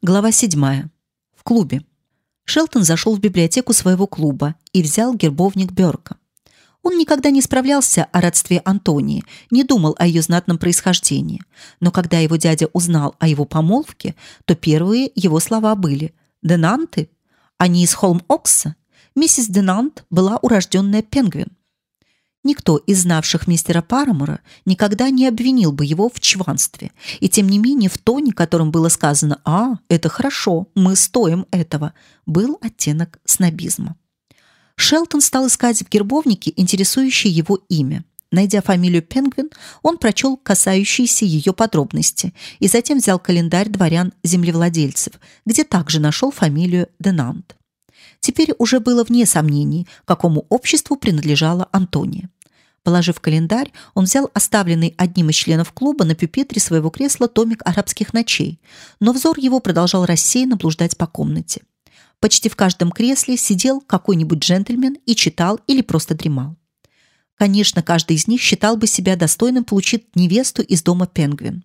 Глава 7. В клубе. Шелтон зашел в библиотеку своего клуба и взял гербовник Бёрка. Он никогда не справлялся о родстве Антонии, не думал о ее знатном происхождении. Но когда его дядя узнал о его помолвке, то первые его слова были «Денанты? Они из Холм-Окса?» Миссис Денант была урожденная Пенгвин. Никто из знавших мистера Парамора никогда не обвинил бы его в чванстве, и тем не менее в тоне, которым было сказано «А, это хорошо, мы стоим этого», был оттенок снобизма. Шелтон стал искать в гербовнике интересующее его имя. Найдя фамилию Пенгвин, он прочел касающиеся ее подробности и затем взял календарь дворян-землевладельцев, где также нашел фамилию Денант. Теперь уже было вне сомнений, какому обществу принадлежала Антония. Положив календарь, он взял оставленный одним из членов клуба на пюпитре своего кресла томик арабских ночей, но взор его продолжал рассеянно блуждать по комнате. Почти в каждом кресле сидел какой-нибудь джентльмен и читал или просто дремал. Конечно, каждый из них считал бы себя достойным получить невесту из дома Пенгвин.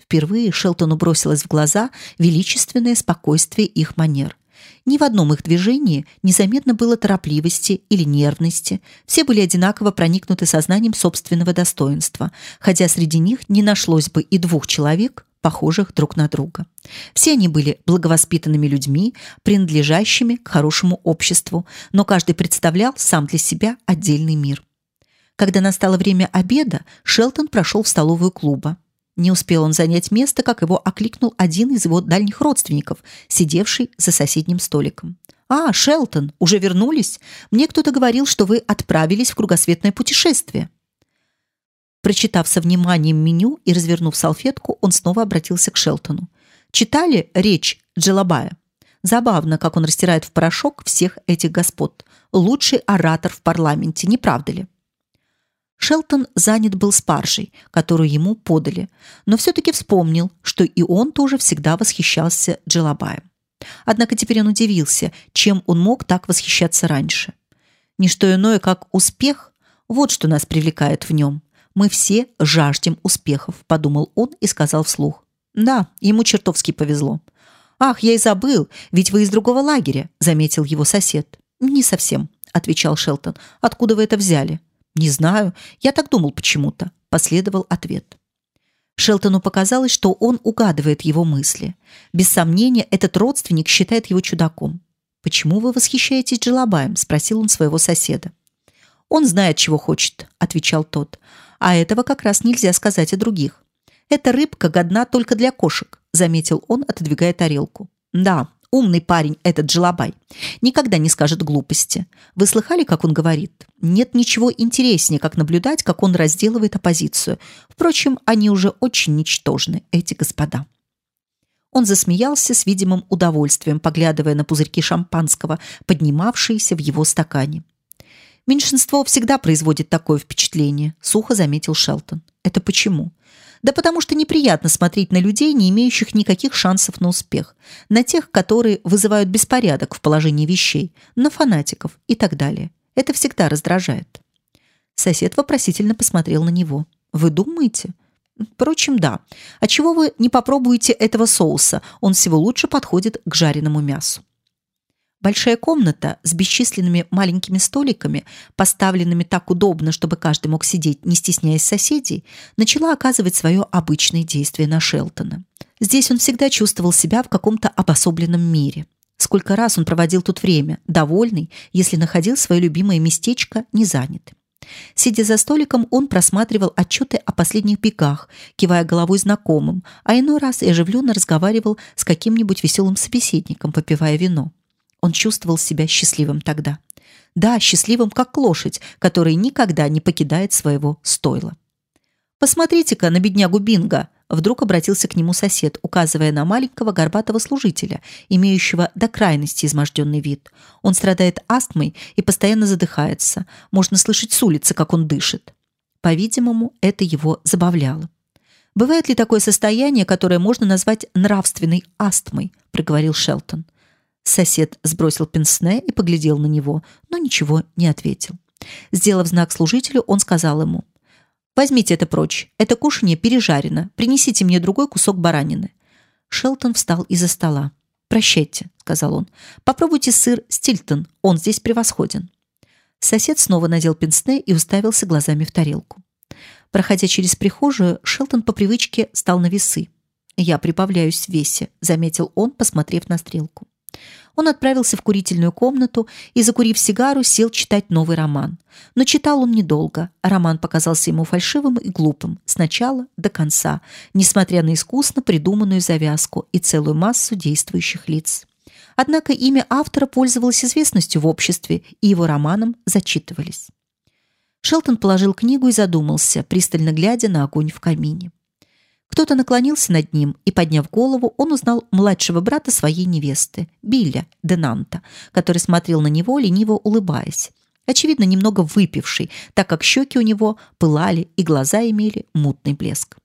Впервые Шелтону бросилось в глаза величественное спокойствие их манер. Ни в одном их движении незаметно было торопливости или нервности. Все были одинаково проникнуты сознанием собственного достоинства, хотя среди них не нашлось бы и двух человек, похожих друг на друга. Все они были благовоспитанными людьми, принадлежащими к хорошему обществу, но каждый представлял сам для себя отдельный мир. Когда настало время обеда, Шелтон прошел в столовую клуба. Не успел он занять место, как его окликнул один из его дальних родственников, сидевший за соседним столиком. «А, Шелтон, уже вернулись? Мне кто-то говорил, что вы отправились в кругосветное путешествие». Прочитав со вниманием меню и развернув салфетку, он снова обратился к Шелтону. «Читали речь Джелабая? Забавно, как он растирает в порошок всех этих господ. Лучший оратор в парламенте, не правда ли?» Шелтон занят был спаржей, которую ему подали, но все-таки вспомнил, что и он тоже всегда восхищался Джилабаем. Однако теперь он удивился, чем он мог так восхищаться раньше. Не что иное, как успех, вот что нас привлекает в нем. Мы все жаждем успехов, подумал он и сказал вслух. Да, ему чертовски повезло. Ах, я и забыл, ведь вы из другого лагеря, заметил его сосед. Не совсем, отвечал Шелтон. Откуда вы это взяли? Не знаю, я так думал почему-то, последовал ответ. Шелтону показалось, что он угадывает его мысли. Без сомнения, этот родственник считает его чудаком. Почему вы восхищаетесь Джилабаем? спросил он своего соседа. Он знает, чего хочет, отвечал тот. А этого как раз нельзя сказать о других. Эта рыбка годна только для кошек, заметил он, отодвигая тарелку. Да, Умный парень этот Джилабай. Никогда не скажет глупости. Вы слыхали, как он говорит? Нет ничего интереснее, как наблюдать, как он разделывает оппозицию. Впрочем, они уже очень ничтожны, эти господа. Он засмеялся с видимым удовольствием, поглядывая на пузырьки шампанского, поднимавшиеся в его стакане. Меньшинство всегда производит такое впечатление, сухо заметил Шелтон. Это почему? Да потому что неприятно смотреть на людей, не имеющих никаких шансов на успех, на тех, которые вызывают беспорядок в положении вещей, на фанатиков и так далее. Это всегда раздражает. Сосед вопросительно посмотрел на него. Вы думаете? Впрочем, да. А чего вы не попробуете этого соуса? Он всего лучше подходит к жареному мясу. Большая комната с бесчисленными маленькими столиками, поставленными так удобно, чтобы каждый мог сидеть, не стесняясь соседей, начала оказывать свое обычное действие на Шелтона. Здесь он всегда чувствовал себя в каком-то обособленном мире. Сколько раз он проводил тут время, довольный, если находил свое любимое местечко незанятым. Сидя за столиком, он просматривал отчеты о последних бегах, кивая головой знакомым, а иной раз и оживленно разговаривал с каким-нибудь веселым собеседником, попивая вино. Он чувствовал себя счастливым тогда. Да, счастливым, как лошадь, которая никогда не покидает своего стойла. Посмотрите-ка на беднягу Бинга. Вдруг обратился к нему сосед, указывая на маленького горбатого служителя, имеющего до крайности изможденный вид. Он страдает астмой и постоянно задыхается. Можно слышать с улицы, как он дышит. По-видимому, это его забавляло. Бывает ли такое состояние, которое можно назвать нравственной астмой? проговорил Шелтон. Сосед сбросил пенсне и поглядел на него, но ничего не ответил. Сделав знак служителю, он сказал ему: "Возьмите это прочь. Это кушанье пережарено. Принесите мне другой кусок баранины". Шелтон встал из-за стола. «Прощайте», — сказал он. «Попробуйте сыр Стильтон, он здесь превосходен». Сосед снова надел пенсне и уставился глазами в тарелку. Проходя через прихожую, Шелтон по привычке стал на весы. «Я прибавляюсь в весе», — заметил он, посмотрев на стрелку. Он отправился в курительную комнату и, закурив сигару, сел читать новый роман. Но читал он недолго. Роман показался ему фальшивым и глупым с начала до конца, несмотря на искусно придуманную завязку и целую массу действующих лиц. Однако имя автора пользовалось известностью в обществе, и его романам зачитывались. Шелтон положил книгу и задумался, пристально глядя на огонь в камине. Кто-то наклонился над ним, и, подняв голову, он узнал младшего брата своей невесты, Билля Денанта, который смотрел на него, лениво улыбаясь. Очевидно, немного выпивший, так как щеки у него пылали и глаза имели мутный блеск.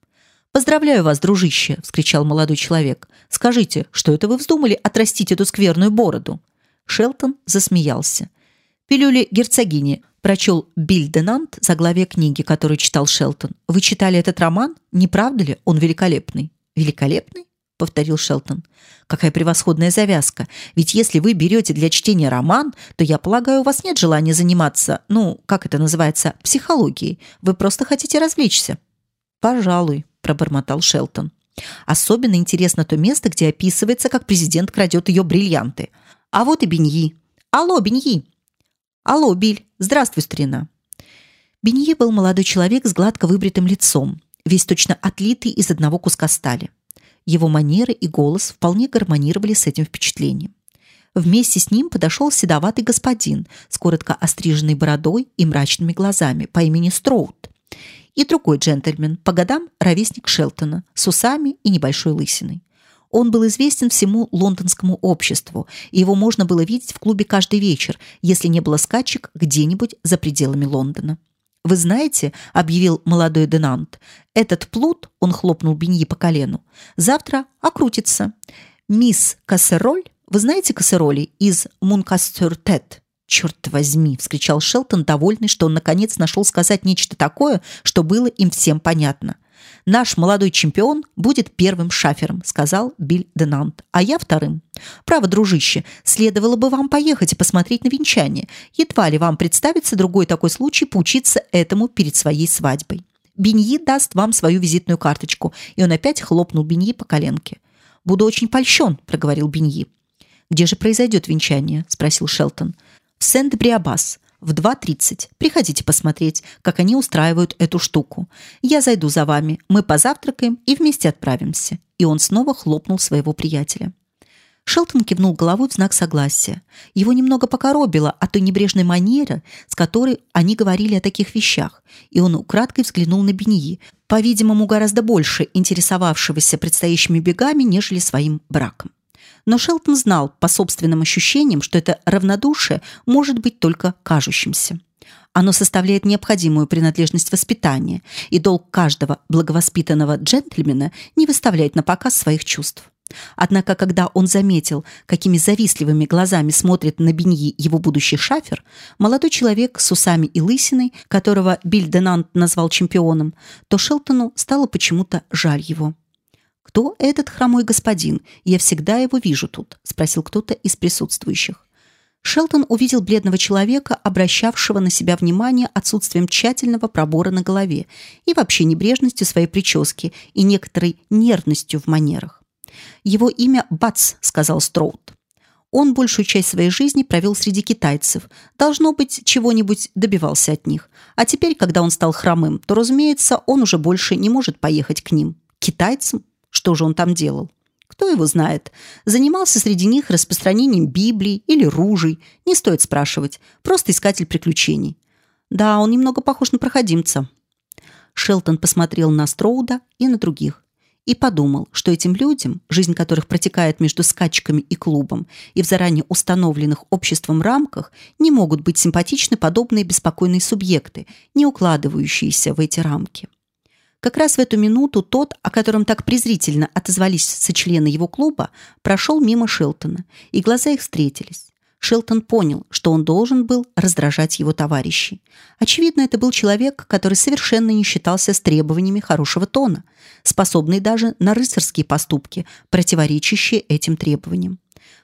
«Поздравляю вас, дружище!» – вскричал молодой человек. «Скажите, что это вы вздумали отрастить эту скверную бороду?» Шелтон засмеялся. «Пилюли герцогини прочел Бильденант заглавие книги, которую читал Шелтон. Вы читали этот роман? Не правда ли? Он великолепный. Великолепный? повторил Шелтон. Какая превосходная завязка. Ведь если вы берете для чтения роман, то я полагаю, у вас нет желания заниматься, ну, как это называется, психологией. Вы просто хотите развлечься. Пожалуй, пробормотал Шелтон. Особенно интересно то место, где описывается, как президент крадет ее бриллианты. А вот и Беньи. Алло, Беньи. Алло, Биль. Здравствуй, старина. Бенье был молодой человек с гладко выбритым лицом, весь точно отлитый из одного куска стали. Его манеры и голос вполне гармонировали с этим впечатлением. Вместе с ним подошел седоватый господин с коротко остриженной бородой и мрачными глазами по имени Строуд. И другой джентльмен, по годам ровесник Шелтона, с усами и небольшой лысиной. Он был известен всему лондонскому обществу, и его можно было видеть в клубе каждый вечер, если не было скачек где-нибудь за пределами Лондона. Вы знаете, объявил молодой Денант, этот плут, он хлопнул Беньи по колену, завтра окрутится. Мисс Кассероль, вы знаете Кассероли из Мункастер-Тет? Черт возьми, вскричал Шелтон, довольный, что он наконец нашел сказать нечто такое, что было им всем понятно. Наш молодой чемпион будет первым шафером, сказал Биль Денант, а я вторым. Право, дружище, следовало бы вам поехать и посмотреть на венчание. Едва ли вам представится другой такой случай поучиться этому перед своей свадьбой. Беньи даст вам свою визитную карточку, и он опять хлопнул Беньи по коленке. Буду очень польщен, проговорил Беньи. Где же произойдет венчание? спросил Шелтон. В Сент-Бриабас в 2.30. Приходите посмотреть, как они устраивают эту штуку. Я зайду за вами, мы позавтракаем и вместе отправимся». И он снова хлопнул своего приятеля. Шелтон кивнул головой в знак согласия. Его немного покоробило от той небрежной манеры, с которой они говорили о таких вещах, и он украдкой взглянул на Беньи, по-видимому, гораздо больше интересовавшегося предстоящими бегами, нежели своим браком. Но Шелтон знал по собственным ощущениям, что это равнодушие может быть только кажущимся. Оно составляет необходимую принадлежность воспитания, и долг каждого благовоспитанного джентльмена не выставлять на показ своих чувств. Однако, когда он заметил, какими завистливыми глазами смотрит на Беньи его будущий шафер, молодой человек с усами и лысиной, которого Биль Денант назвал чемпионом, то Шелтону стало почему-то жаль его. Кто этот хромой господин? Я всегда его вижу тут, спросил кто-то из присутствующих. Шелтон увидел бледного человека, обращавшего на себя внимание отсутствием тщательного пробора на голове и вообще небрежностью своей прически и некоторой нервностью в манерах. Его имя Бац, сказал Строуд. Он большую часть своей жизни провел среди китайцев. Должно быть, чего-нибудь добивался от них. А теперь, когда он стал хромым, то, разумеется, он уже больше не может поехать к ним. Китайцам? Что же он там делал? Кто его знает? Занимался среди них распространением Библии или ружей. Не стоит спрашивать. Просто искатель приключений. Да, он немного похож на проходимца. Шелтон посмотрел на Строуда и на других и подумал, что этим людям, жизнь которых протекает между скачками и клубом и в заранее установленных обществом рамках, не могут быть симпатичны подобные беспокойные субъекты, не укладывающиеся в эти рамки. Как раз в эту минуту тот, о котором так презрительно отозвались сочлены его клуба, прошел мимо Шелтона, и глаза их встретились. Шелтон понял, что он должен был раздражать его товарищей. Очевидно, это был человек, который совершенно не считался с требованиями хорошего тона, способный даже на рыцарские поступки, противоречащие этим требованиям.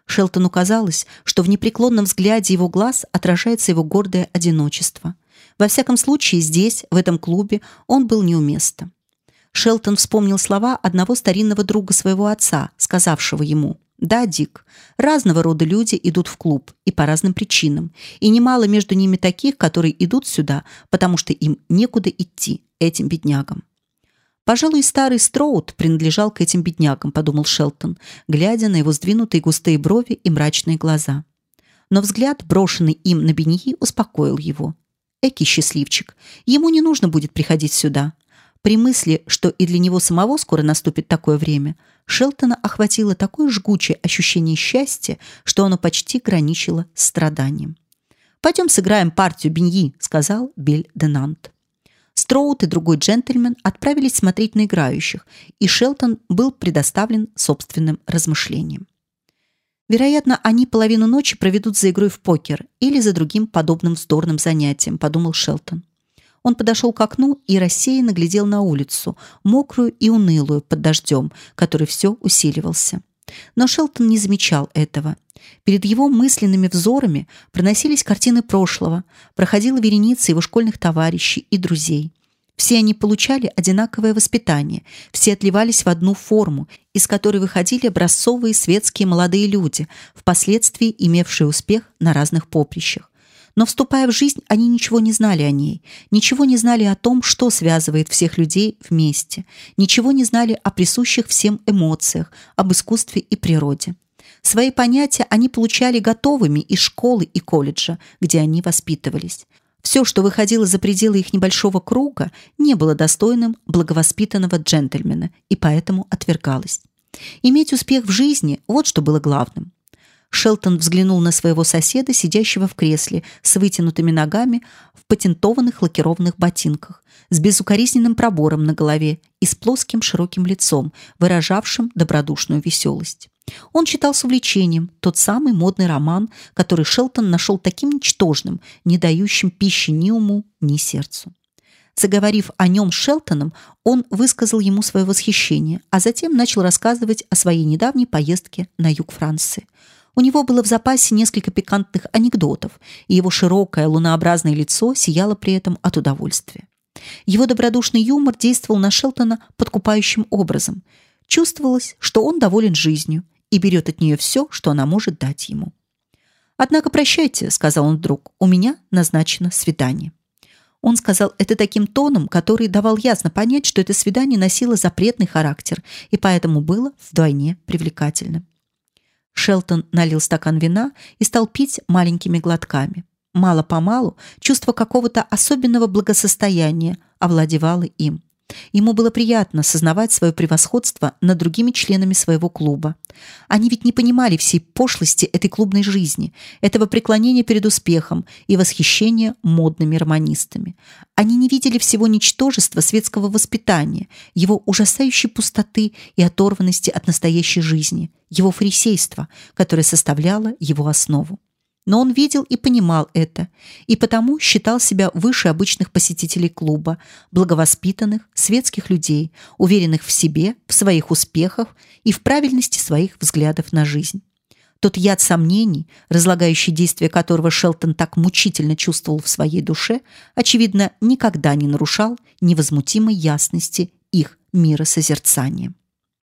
Шелтону казалось, что в непреклонном взгляде его глаз отражается его гордое одиночество. Во всяком случае, здесь, в этом клубе, он был неуместно. Шелтон вспомнил слова одного старинного друга своего отца, сказавшего ему да, Дик, разного рода люди идут в клуб и по разным причинам, и немало между ними таких, которые идут сюда, потому что им некуда идти, этим беднягам. Пожалуй, старый Строуд принадлежал к этим беднягам, подумал Шелтон, глядя на его сдвинутые густые брови и мрачные глаза. Но взгляд, брошенный им на Беньи, успокоил его. Эки счастливчик. Ему не нужно будет приходить сюда. При мысли, что и для него самого скоро наступит такое время, Шелтона охватило такое жгучее ощущение счастья, что оно почти граничило с страданием. «Пойдем сыграем партию Беньи», — сказал Биль Денант. Строут и другой джентльмен отправились смотреть на играющих, и Шелтон был предоставлен собственным размышлениям. Вероятно, они половину ночи проведут за игрой в покер или за другим подобным вздорным занятием, подумал Шелтон. Он подошел к окну и рассеянно глядел на улицу, мокрую и унылую под дождем, который все усиливался. Но Шелтон не замечал этого. Перед его мысленными взорами проносились картины прошлого, проходила вереница его школьных товарищей и друзей. Все они получали одинаковое воспитание, все отливались в одну форму, из которой выходили образцовые светские молодые люди, впоследствии имевшие успех на разных поприщах. Но вступая в жизнь, они ничего не знали о ней, ничего не знали о том, что связывает всех людей вместе, ничего не знали о присущих всем эмоциях, об искусстве и природе. Свои понятия они получали готовыми из школы и колледжа, где они воспитывались. Все, что выходило за пределы их небольшого круга, не было достойным благовоспитанного джентльмена и поэтому отвергалось. Иметь успех в жизни – вот что было главным. Шелтон взглянул на своего соседа, сидящего в кресле с вытянутыми ногами в патентованных лакированных ботинках, с безукоризненным пробором на голове и с плоским широким лицом, выражавшим добродушную веселость. Он читал с увлечением тот самый модный роман, который Шелтон нашел таким ничтожным, не дающим пищи ни уму, ни сердцу. Заговорив о нем с Шелтоном, он высказал ему свое восхищение, а затем начал рассказывать о своей недавней поездке на юг Франции. У него было в запасе несколько пикантных анекдотов, и его широкое лунообразное лицо сияло при этом от удовольствия. Его добродушный юмор действовал на Шелтона подкупающим образом. Чувствовалось, что он доволен жизнью и берет от нее все, что она может дать ему. «Однако прощайте», — сказал он вдруг, — «у меня назначено свидание». Он сказал это таким тоном, который давал ясно понять, что это свидание носило запретный характер и поэтому было вдвойне привлекательным. Шелтон налил стакан вина и стал пить маленькими глотками. Мало-помалу чувство какого-то особенного благосостояния овладевало им. Ему было приятно сознавать свое превосходство над другими членами своего клуба. Они ведь не понимали всей пошлости этой клубной жизни, этого преклонения перед успехом и восхищения модными романистами. Они не видели всего ничтожества светского воспитания, его ужасающей пустоты и оторванности от настоящей жизни, его фарисейства, которое составляло его основу. Но он видел и понимал это, и потому считал себя выше обычных посетителей клуба, благовоспитанных, светских людей, уверенных в себе, в своих успехах и в правильности своих взглядов на жизнь. Тот яд сомнений, разлагающий действие которого Шелтон так мучительно чувствовал в своей душе, очевидно, никогда не нарушал невозмутимой ясности их миросозерцания.